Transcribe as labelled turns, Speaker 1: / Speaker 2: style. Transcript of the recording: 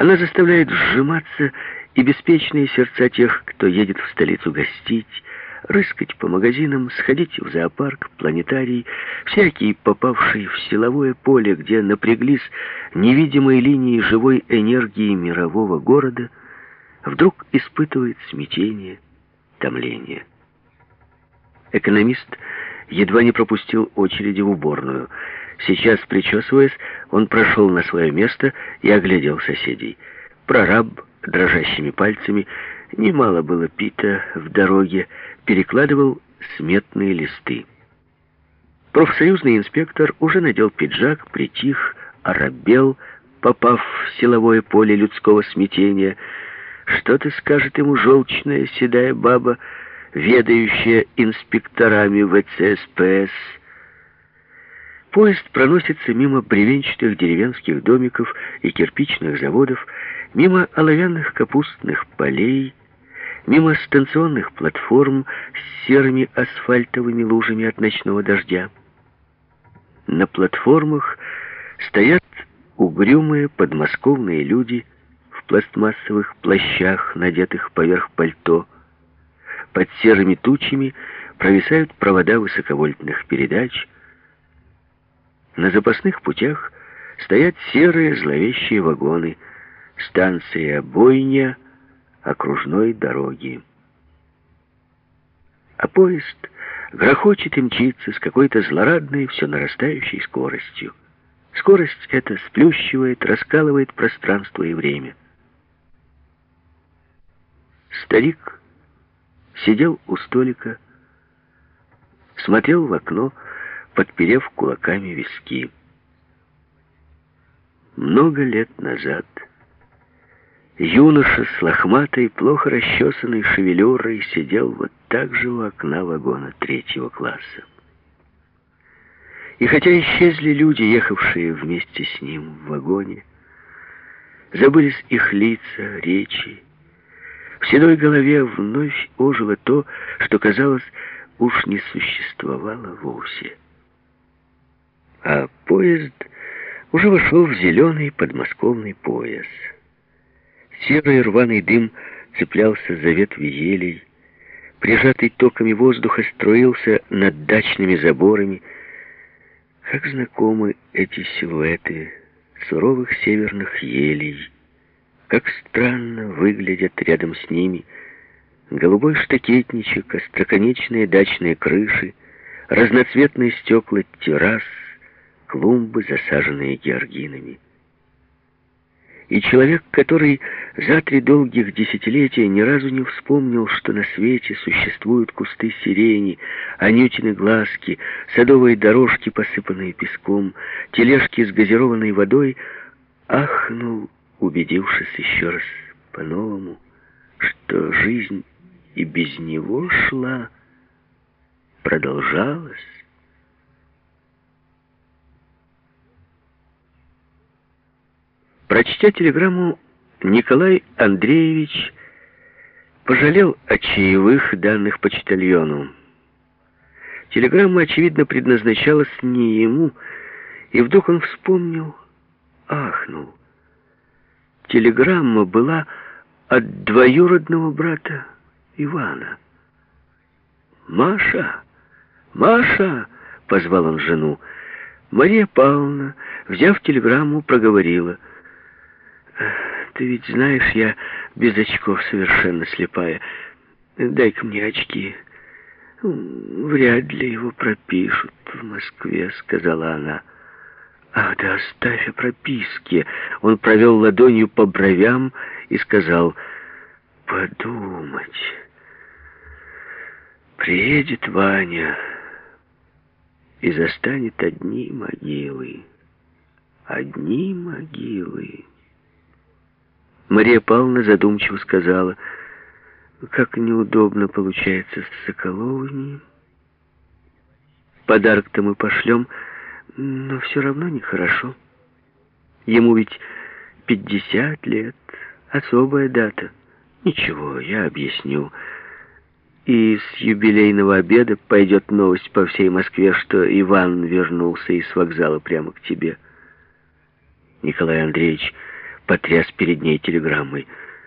Speaker 1: Она заставляет сжиматься и беспечные сердца тех, кто едет в столицу гостить, рыскать по магазинам, сходить в зоопарк, планетарий, всякий, попавший в силовое поле, где напряглись невидимые линии живой энергии мирового города, вдруг испытывает смятение, томление. Экономист едва не пропустил очереди в уборную. Сейчас, причесываясь, он прошел на свое место и оглядел соседей. Прораб дрожащими пальцами, немало было пита в дороге, перекладывал сметные листы. Профсоюзный инспектор уже надел пиджак, притих, оробел, попав в силовое поле людского смятения. Что-то скажет ему желчная седая баба, ведающая инспекторами ВЦСПС. Поезд проносится мимо бревенчатых деревенских домиков и кирпичных заводов, мимо оловянных капустных полей, мимо станционных платформ с серыми асфальтовыми лужами от ночного дождя. На платформах стоят угрюмые подмосковные люди в пластмассовых плащах, надетых поверх пальто. Под серыми тучами провисают провода высоковольтных передач. На запасных путях стоят серые зловещие вагоны, станция Бойня — окружной дороги. А поезд грохочет и мчится с какой-то злорадной, все нарастающей скоростью. Скорость эта сплющивает, раскалывает пространство и время. Старик сидел у столика, смотрел в окно, подперев кулаками виски. Много лет назад Юноша с лохматой, плохо расчесанной шевелюрой сидел вот так же у окна вагона третьего класса. И хотя исчезли люди, ехавшие вместе с ним в вагоне, забылись их лица, речи, в седой голове вновь ожило то, что, казалось, уж не существовало вовсе. А поезд уже вошел в зеленый подмосковный пояс — Серый рваный дым цеплялся за ветви елей, прижатый токами воздуха строился над дачными заборами. Как знакомы эти силуэты суровых северных елей, как странно выглядят рядом с ними голубой штакетничек, остроконечные дачные крыши, разноцветные стекла террас, клумбы, засаженные георгинами. И человек, который за три долгих десятилетия ни разу не вспомнил, что на свете существуют кусты сирени, анютины глазки, садовые дорожки, посыпанные песком, тележки с газированной водой, ахнул, убедившись еще раз по-новому, что жизнь и без него шла, продолжалась. Прочтя телеграмму, Николай Андреевич пожалел о чаевых данных почтальону. Телеграмма, очевидно, предназначалась не ему, и вдруг он вспомнил, ахнул. Телеграмма была от двоюродного брата Ивана. «Маша! Маша!» — позвал он жену. Мария Павловна, взяв телеграмму, проговорила — ты ведь знаешь, я без очков совершенно слепая. Дай-ка мне очки. Вряд ли его пропишут в Москве, сказала она. Ах, да оставь о прописке. Он провел ладонью по бровям и сказал, подумать. Приедет Ваня и застанет одни могилы. Одни могилы. Мария Павловна задумчиво сказала, как неудобно получается с Соколовыми. Подарок-то мы пошлем, но все равно нехорошо. Ему ведь пятьдесят лет, особая дата. Ничего, я объясню. И с юбилейного обеда пойдет новость по всей Москве, что Иван вернулся из вокзала прямо к тебе. Николай Андреевич потряс перед ней телеграммой —